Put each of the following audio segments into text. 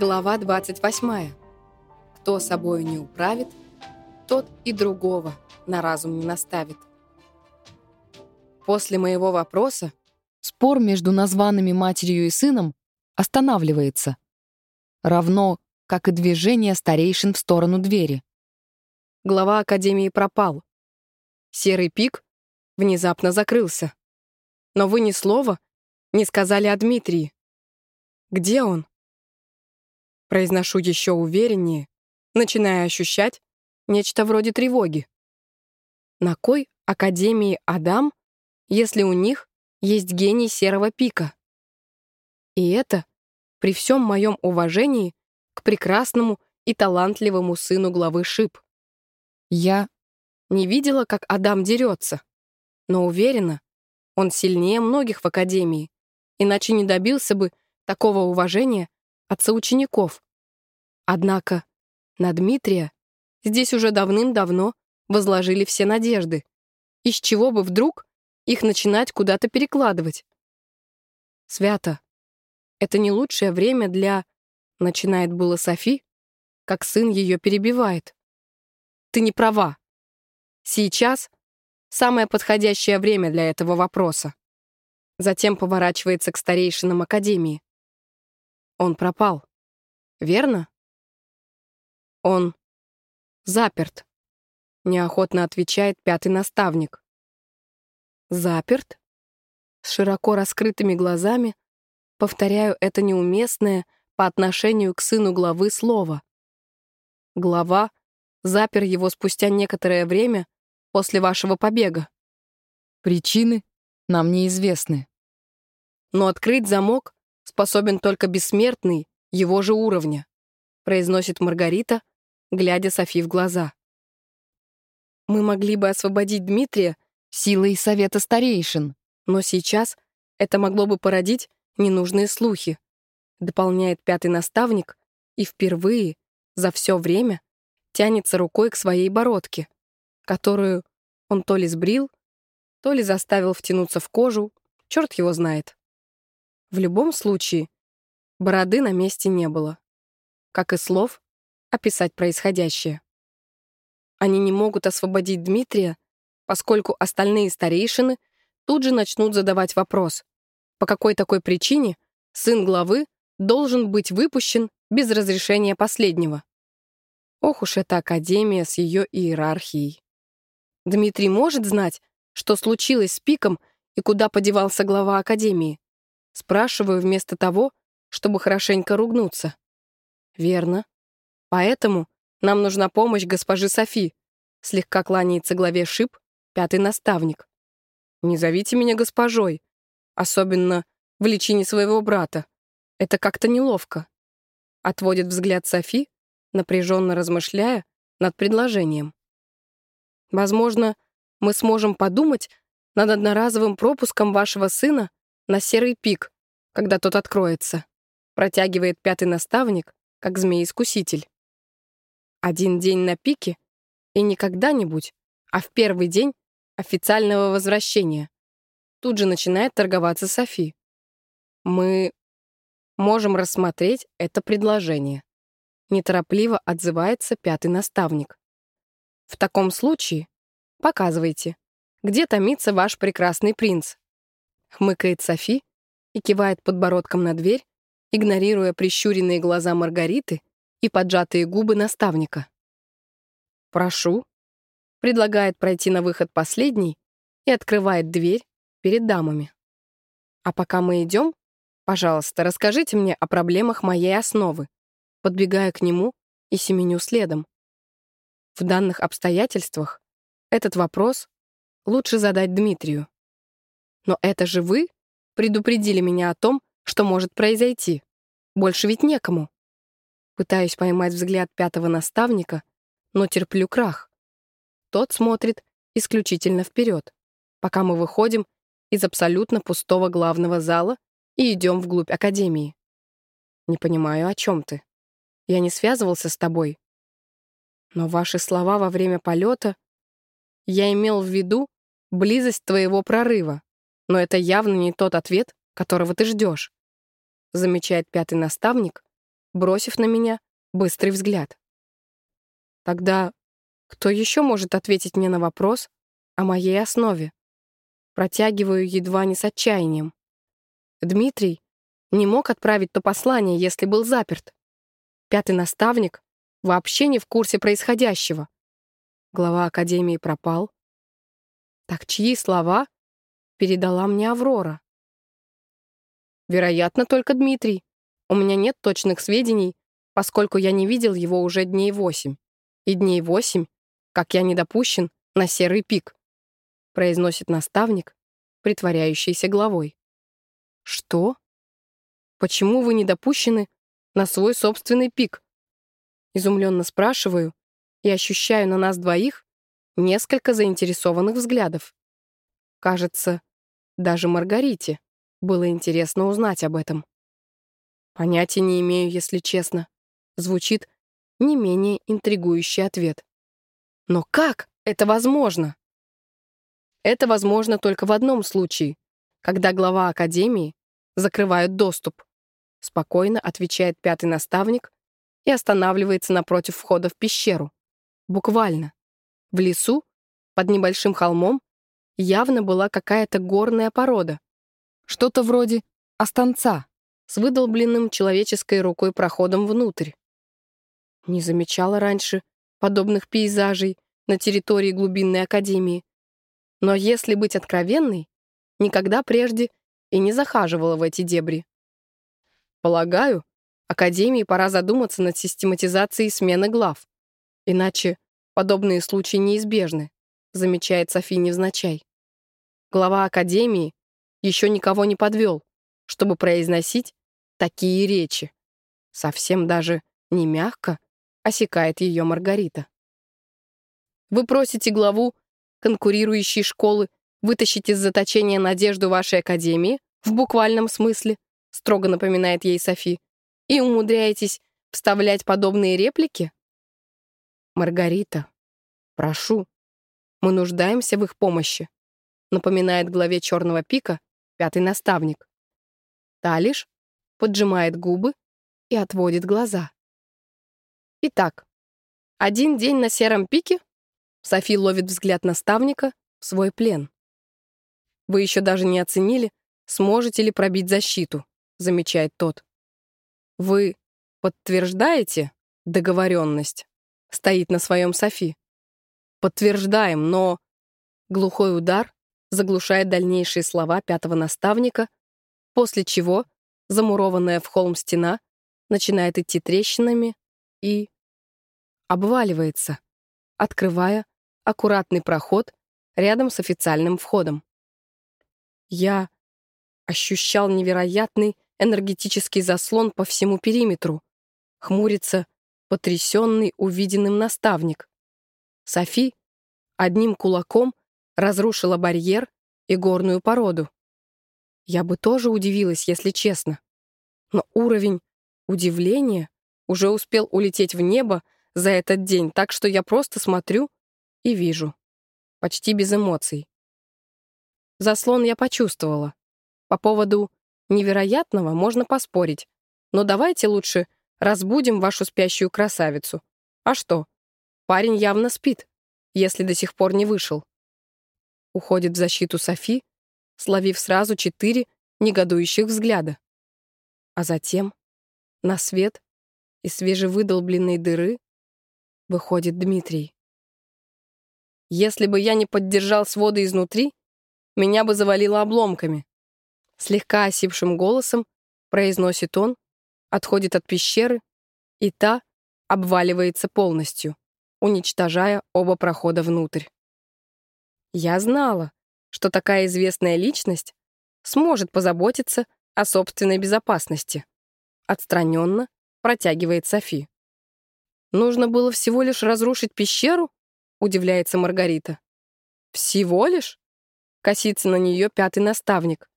Глава 28. Кто собою не управит, тот и другого на разум не наставит. После моего вопроса спор между названными матерью и сыном останавливается, равно как и движение старейшин в сторону двери. Глава Академии пропал. Серый пик внезапно закрылся. Но вы ни слова не сказали о Дмитрии. Где он? Произношу еще увереннее, начиная ощущать нечто вроде тревоги. На кой Академии Адам, если у них есть гений серого пика? И это при всем моем уважении к прекрасному и талантливому сыну главы Шип. Я не видела, как Адам дерется, но уверена, он сильнее многих в Академии, иначе не добился бы такого уважения от соучеников. Однако на Дмитрия здесь уже давным-давно возложили все надежды. Из чего бы вдруг их начинать куда-то перекладывать? Свято. Это не лучшее время для... Начинает было Софи, как сын ее перебивает. Ты не права. Сейчас самое подходящее время для этого вопроса. Затем поворачивается к старейшинам Академии. Он пропал. Верно? Он заперт. Неохотно отвечает пятый наставник. Заперт? С широко раскрытыми глазами повторяю это неуместное по отношению к сыну главы слово. Глава запер его спустя некоторое время после вашего побега. Причины нам неизвестны. Но открыть замок способен только бессмертный его же уровня, произносит Маргарита, глядя Софи в глаза. Мы могли бы освободить Дмитрия силой совета старейшин, но сейчас это могло бы породить ненужные слухи, дополняет пятый наставник и впервые за все время тянется рукой к своей бородке, которую он то ли сбрил, то ли заставил втянуться в кожу, черт его знает. В любом случае, бороды на месте не было. Как и слов, описать происходящее. Они не могут освободить Дмитрия, поскольку остальные старейшины тут же начнут задавать вопрос, по какой такой причине сын главы должен быть выпущен без разрешения последнего. Ох уж эта академия с ее иерархией. Дмитрий может знать, что случилось с Пиком и куда подевался глава академии? Спрашиваю вместо того, чтобы хорошенько ругнуться. Верно. Поэтому нам нужна помощь госпожи Софи. Слегка кланяется главе Шип, пятый наставник. Не зовите меня госпожой, особенно в личине своего брата. Это как-то неловко. Отводит взгляд Софи, напряженно размышляя над предложением. Возможно, мы сможем подумать над одноразовым пропуском вашего сына на серый пик, когда тот откроется», протягивает пятый наставник, как змей-искуситель. Один день на пике и не когда-нибудь, а в первый день официального возвращения. Тут же начинает торговаться Софи. Мы можем рассмотреть это предложение. Неторопливо отзывается пятый наставник. В таком случае показывайте, где томится ваш прекрасный принц хмыкает Софи и кивает подбородком на дверь, игнорируя прищуренные глаза Маргариты и поджатые губы наставника. «Прошу», — предлагает пройти на выход последний и открывает дверь перед дамами. «А пока мы идем, пожалуйста, расскажите мне о проблемах моей основы», подбегая к нему и семеню следом. В данных обстоятельствах этот вопрос лучше задать Дмитрию. Но это же вы предупредили меня о том, что может произойти. Больше ведь некому. Пытаюсь поймать взгляд пятого наставника, но терплю крах. Тот смотрит исключительно вперед, пока мы выходим из абсолютно пустого главного зала и идем вглубь Академии. Не понимаю, о чем ты. Я не связывался с тобой. Но ваши слова во время полета... Я имел в виду близость твоего прорыва. Но это явно не тот ответ, которого ты ждешь. Замечает пятый наставник, бросив на меня быстрый взгляд. Тогда кто еще может ответить мне на вопрос о моей основе? Протягиваю едва не с отчаянием. Дмитрий не мог отправить то послание, если был заперт. Пятый наставник вообще не в курсе происходящего. Глава Академии пропал. Так чьи слова передала мне Аврора? Вероятно, только Дмитрий. У меня нет точных сведений, поскольку я не видел его уже дней восемь. И дней восемь, как я не допущен на серый пик, произносит наставник, притворяющийся главой. Что? Почему вы не допущены на свой собственный пик? Изумленно спрашиваю и ощущаю на нас двоих несколько заинтересованных взглядов. Кажется, даже Маргарите было интересно узнать об этом. Понятия не имею, если честно. Звучит не менее интригующий ответ. Но как это возможно? Это возможно только в одном случае, когда глава Академии закрывает доступ. Спокойно отвечает пятый наставник и останавливается напротив входа в пещеру. Буквально. В лесу, под небольшим холмом, явно была какая-то горная порода. Что-то вроде останца с выдолбленным человеческой рукой проходом внутрь. Не замечала раньше подобных пейзажей на территории глубинной академии. Но если быть откровенной, никогда прежде и не захаживала в эти дебри. Полагаю, Академии пора задуматься над систематизацией смены глав. Иначе подобные случаи неизбежны, замечает Софи невзначай. Глава Академии еще никого не подвел, чтобы произносить такие речи. Совсем даже не мягко осекает ее Маргарита. Вы просите главу конкурирующей школы вытащить из заточения надежду вашей академии, в буквальном смысле, строго напоминает ей Софи, и умудряетесь вставлять подобные реплики? Маргарита, прошу, мы нуждаемся в их помощи напоминает главе черного пика пятый наставник. Та лишь поджимает губы и отводит глаза. Итак, один день на сером пике Софи ловит взгляд наставника в свой плен. Вы еще даже не оценили, сможете ли пробить защиту, замечает тот. Вы подтверждаете договоренность? Стоит на своем Софи. Подтверждаем, но... Глухой удар заглушает дальнейшие слова пятого наставника, после чего замурованная в холм стена начинает идти трещинами и обваливается, открывая аккуратный проход рядом с официальным входом. Я ощущал невероятный энергетический заслон по всему периметру. Хмурится потрясенный увиденным наставник. Софи одним кулаком разрушила барьер и горную породу. Я бы тоже удивилась, если честно. Но уровень удивления уже успел улететь в небо за этот день, так что я просто смотрю и вижу. Почти без эмоций. Заслон я почувствовала. По поводу невероятного можно поспорить. Но давайте лучше разбудим вашу спящую красавицу. А что? Парень явно спит, если до сих пор не вышел уходит в защиту Софи, словив сразу четыре негодующих взгляда. А затем на свет из свежевыдолбленной дыры выходит Дмитрий. Если бы я не поддержал своды изнутри, меня бы завалило обломками. Слегка осипшим голосом произносит он, отходит от пещеры, и та обваливается полностью, уничтожая оба прохода внутрь. Я знала, что такая известная личность сможет позаботиться о собственной безопасности. Отстраненно протягивает Софи. «Нужно было всего лишь разрушить пещеру?» — удивляется Маргарита. «Всего лишь?» — косится на нее пятый наставник.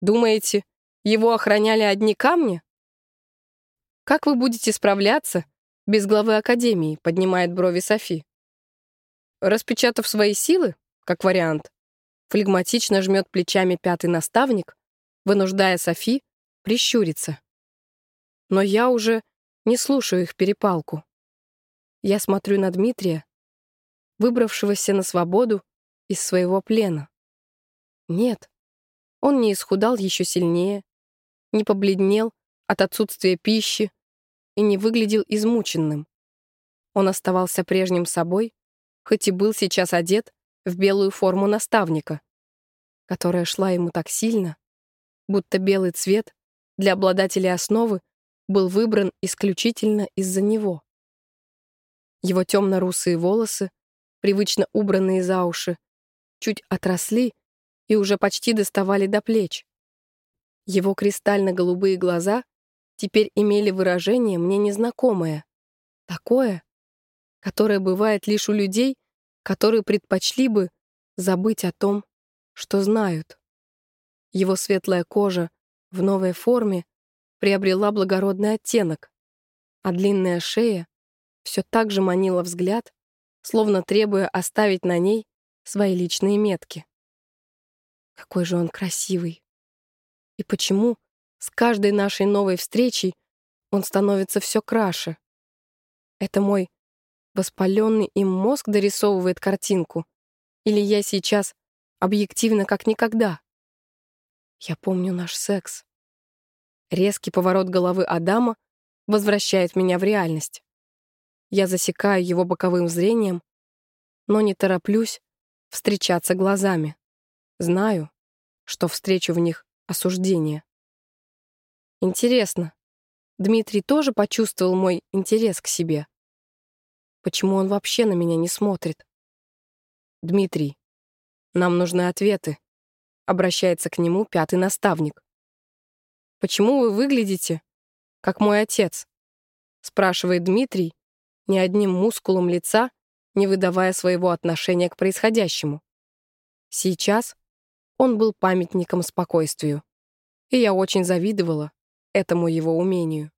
«Думаете, его охраняли одни камни?» «Как вы будете справляться без главы Академии?» — поднимает брови Софи. «Распечатав свои силы, как вариант. Флегматично жмет плечами пятый наставник, вынуждая Софи прищуриться. Но я уже Не слушаю их перепалку. Я смотрю на Дмитрия, выбравшегося на свободу из своего плена. Нет, он не исхудал еще сильнее, не побледнел от отсутствия пищи и не выглядел измученным. Он оставался прежним собой, хоть и был сейчас одет в белую форму наставника, которая шла ему так сильно, будто белый цвет для обладателей основы был выбран исключительно из-за него. Его темно-русые волосы, привычно убранные за уши, чуть отросли и уже почти доставали до плеч. Его кристально-голубые глаза теперь имели выражение мне незнакомое, такое, которое бывает лишь у людей, которые предпочли бы забыть о том, что знают. Его светлая кожа в новой форме приобрела благородный оттенок, а длинная шея все так же манила взгляд, словно требуя оставить на ней свои личные метки. Какой же он красивый! И почему с каждой нашей новой встречей он становится все краше? Это мой воспаленный им мозг дорисовывает картинку? Или я сейчас объективно как никогда? Я помню наш секс. Резкий поворот головы Адама возвращает меня в реальность. Я засекаю его боковым зрением, но не тороплюсь встречаться глазами. Знаю, что встречу в них осуждение. Интересно, Дмитрий тоже почувствовал мой интерес к себе? Почему он вообще на меня не смотрит? «Дмитрий, нам нужны ответы», — обращается к нему пятый наставник. «Почему вы выглядите, как мой отец?» — спрашивает Дмитрий, ни одним мускулом лица, не выдавая своего отношения к происходящему. Сейчас он был памятником спокойствию, и я очень завидовала этому его умению.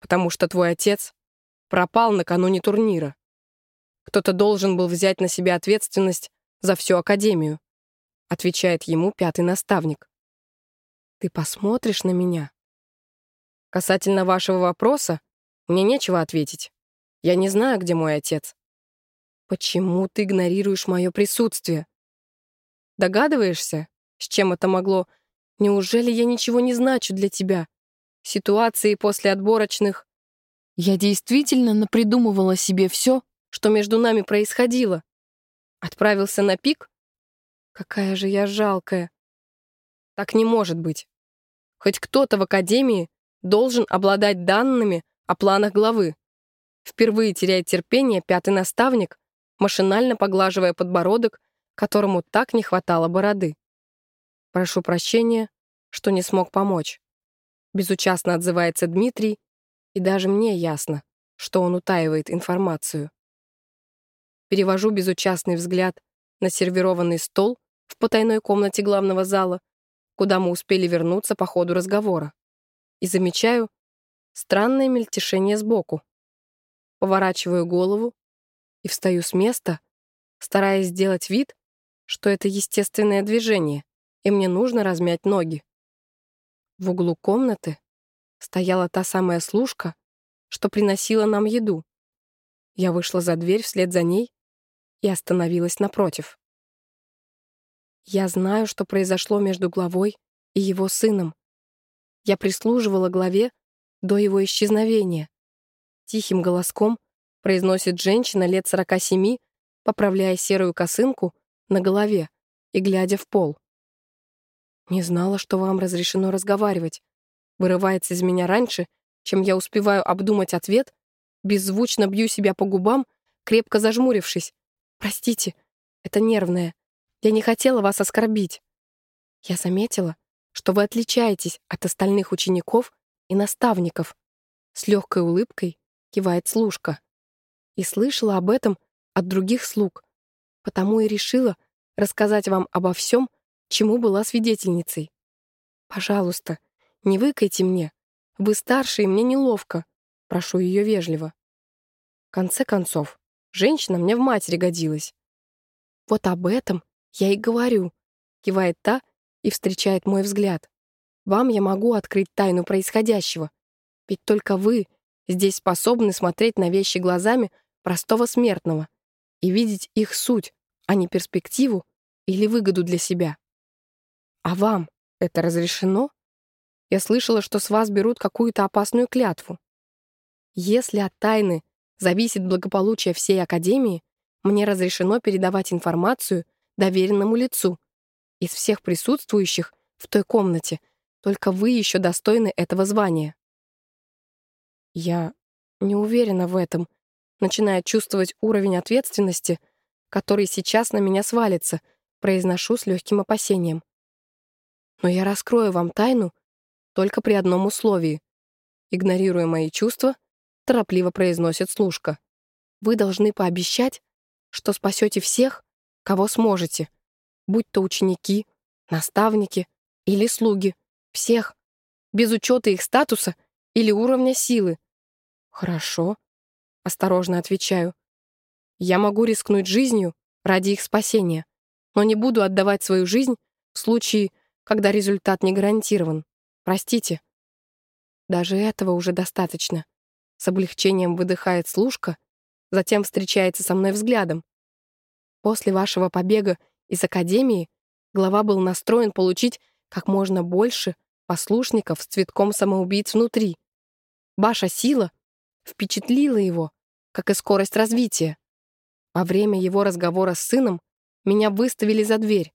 «Потому что твой отец пропал накануне турнира. Кто-то должен был взять на себя ответственность за всю Академию, отвечает ему пятый наставник. Ты посмотришь на меня? Касательно вашего вопроса, мне нечего ответить. Я не знаю, где мой отец. Почему ты игнорируешь мое присутствие? Догадываешься, с чем это могло? Неужели я ничего не значу для тебя? Ситуации после отборочных я действительно напридумывала себе все, что между нами происходило. Отправился на пик? Какая же я жалкая. Так не может быть. Хоть кто-то в академии должен обладать данными о планах главы. Впервые теряет терпение пятый наставник, машинально поглаживая подбородок, которому так не хватало бороды. Прошу прощения, что не смог помочь. Безучастно отзывается Дмитрий, и даже мне ясно, что он утаивает информацию. Перевожу безучастный взгляд на сервированный стол в потайной комнате главного зала, куда мы успели вернуться по ходу разговора, и замечаю странное мельтешение сбоку. Поворачиваю голову и встаю с места, стараясь сделать вид, что это естественное движение, и мне нужно размять ноги. В углу комнаты стояла та самая служка, что приносила нам еду. Я вышла за дверь вслед за ней и остановилась напротив. Я знаю, что произошло между главой и его сыном. Я прислуживала главе до его исчезновения. Тихим голоском произносит женщина лет сорока семи, поправляя серую косынку на голове и глядя в пол. «Не знала, что вам разрешено разговаривать вырывается из меня раньше, чем я успеваю обдумать ответ, беззвучно бью себя по губам, крепко зажмурившись. «Простите, это нервное. Я не хотела вас оскорбить». Я заметила, что вы отличаетесь от остальных учеников и наставников. С легкой улыбкой кивает служка. И слышала об этом от других слуг, потому и решила рассказать вам обо всем, чему была свидетельницей. Пожалуйста, не выкайте мне. Вы старше, и мне неловко. Прошу ее вежливо. В конце концов, женщина мне в матери годилась. Вот об этом я и говорю. Кивает та и встречает мой взгляд. Вам я могу открыть тайну происходящего. Ведь только вы здесь способны смотреть на вещи глазами простого смертного и видеть их суть, а не перспективу или выгоду для себя. А вам это разрешено? Я слышала, что с вас берут какую-то опасную клятву. Если от тайны зависит благополучие всей Академии, мне разрешено передавать информацию доверенному лицу. Из всех присутствующих в той комнате только вы еще достойны этого звания. Я не уверена в этом, начиная чувствовать уровень ответственности, который сейчас на меня свалится, произношу с легким опасением. Но я раскрою вам тайну только при одном условии. Игнорируя мои чувства, торопливо произносит служка. Вы должны пообещать, что спасете всех, кого сможете, будь то ученики, наставники или слуги, всех, без учета их статуса или уровня силы. Хорошо, осторожно отвечаю. Я могу рискнуть жизнью ради их спасения, но не буду отдавать свою жизнь в случае, когда результат не гарантирован. Простите. Даже этого уже достаточно. С облегчением выдыхает служка, затем встречается со мной взглядом. После вашего побега из академии глава был настроен получить как можно больше послушников с цветком самоубийц внутри. Ваша сила впечатлила его, как и скорость развития. Во время его разговора с сыном меня выставили за дверь.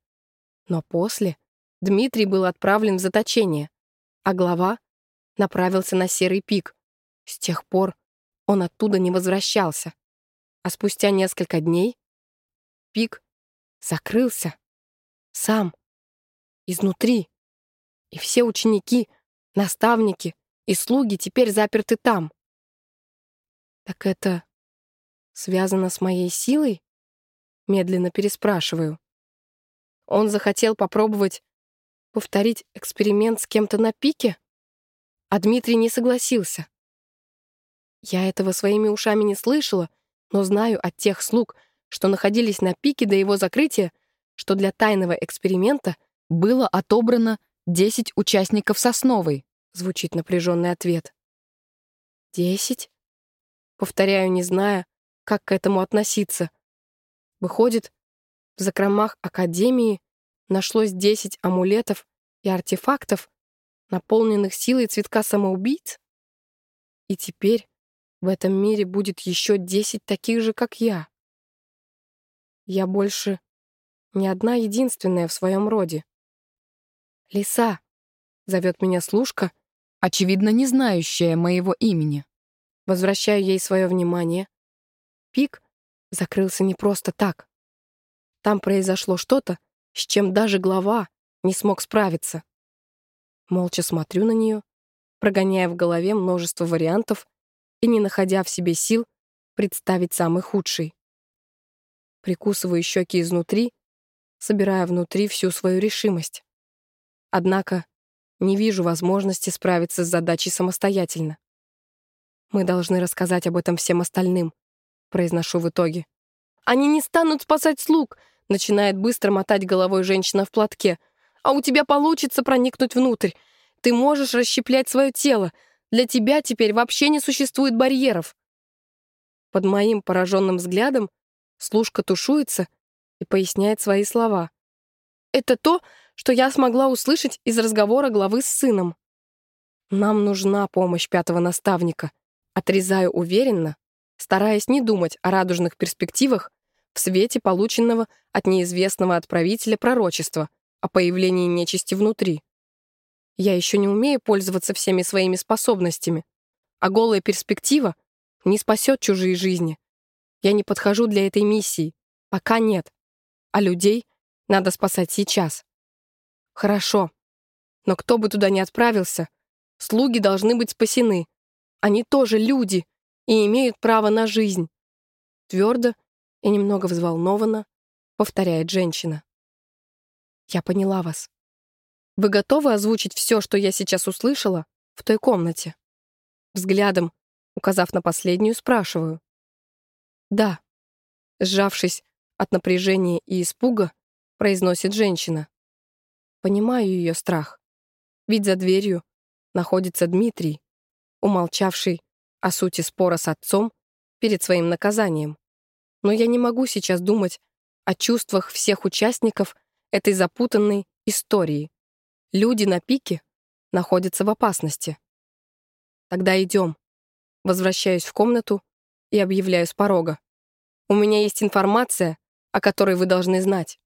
Но после Дмитрий был отправлен в заточение, а глава направился на серый пик. С тех пор он оттуда не возвращался. А спустя несколько дней пик закрылся. Сам. Изнутри. И все ученики, наставники и слуги теперь заперты там. Так это связано с моей силой? Медленно переспрашиваю. Он захотел попробовать повторить эксперимент с кем-то на пике? А Дмитрий не согласился. Я этого своими ушами не слышала, но знаю от тех слуг, что находились на пике до его закрытия, что для тайного эксперимента было отобрано 10 участников Сосновой, звучит напряженный ответ. «Десять?» Повторяю, не зная, как к этому относиться. Выходит, в закромах Академии нашлось 10 амулетов и артефактов, наполненных силой цветка самоубийц? И теперь в этом мире будет еще десять таких же, как я. Я больше не одна единственная в своем роде. «Лиса!» — зовет меня служка, очевидно, не знающая моего имени. Возвращаю ей свое внимание. Пик закрылся не просто так. Там произошло что-то, с чем даже глава не смог справиться. Молча смотрю на нее, прогоняя в голове множество вариантов, и не находя в себе сил представить самый худший. Прикусываю щеки изнутри, собирая внутри всю свою решимость. Однако не вижу возможности справиться с задачей самостоятельно. Мы должны рассказать об этом всем остальным, произношу в итоге. Они не станут спасать слуг, начинает быстро мотать головой женщина в платке. А у тебя получится проникнуть внутрь. Ты можешь расщеплять свое тело, для тебя теперь вообще не существует барьеров. Под моим пораженным взглядом служка тушуется и поясняет свои слова. Это то, что я смогла услышать из разговора главы с сыном. Нам нужна помощь пятого наставника. Отрезаю уверенно, стараясь не думать о радужных перспективах в свете полученного от неизвестного отправителя пророчества о появлении нечисти внутри. Я еще не умею пользоваться всеми своими способностями, а голая перспектива не спасет чужие жизни. Я не подхожу для этой миссии. Пока нет. А людей надо спасать сейчас. Хорошо. Но кто бы туда ни отправился, слуги должны быть спасены. Они тоже люди и имеют право на жизнь. Твердо и немного взволнованно повторяет женщина. Я поняла вас. Вы готовы озвучить все, что я сейчас услышала, в той комнате? Взглядом, указав на последнюю, спрашиваю. Да. Сжавшись от напряжения и испуга, произносит женщина. Понимаю ее страх. Ведь за дверью находится Дмитрий, умолчавший о сути спора с отцом перед своим наказанием. Но я не могу сейчас думать о чувствах всех участников этой запутанной истории. Люди на пике находятся в опасности. Тогда идем. Возвращаюсь в комнату и объявляю с порога. У меня есть информация, о которой вы должны знать.